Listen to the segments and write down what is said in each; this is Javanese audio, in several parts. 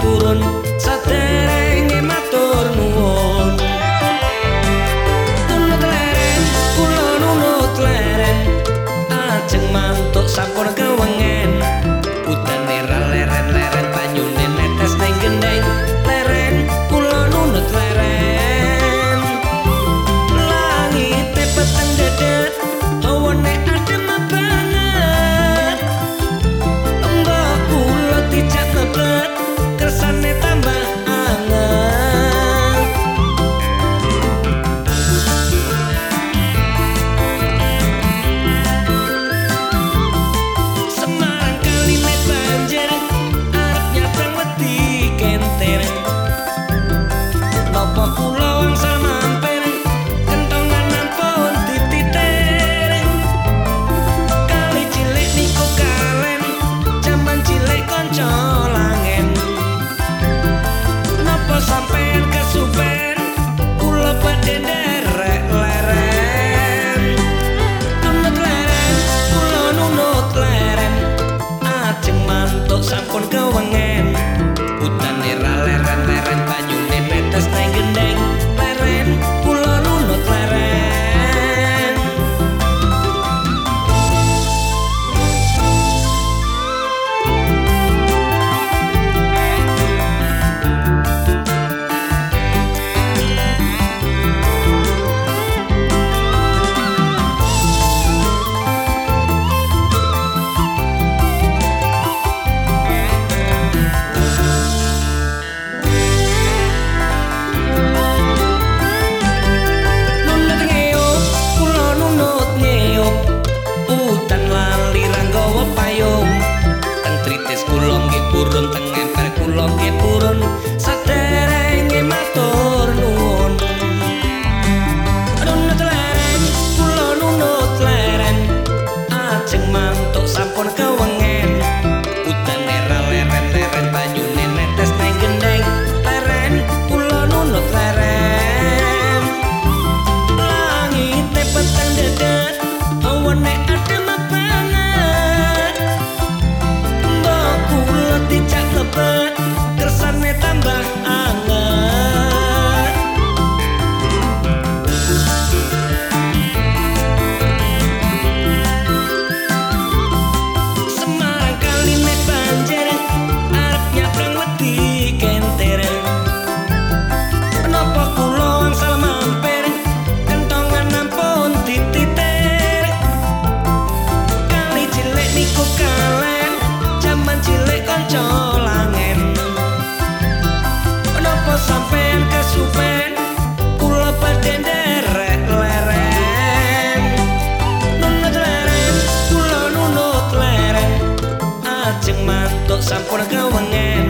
purun. Saderenge matur nuwun. Tunut leren kula nunut leren. Ajeng mantuk sampun colangen Napa sampe kesuper kula badhe nderek leren Nunut leren kula nunut leren. Ajeng mantuk sampun kewengen Tok sampun gawengan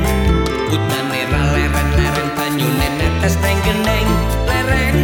Utane ra leren-leren banyune netes neng geneng Leren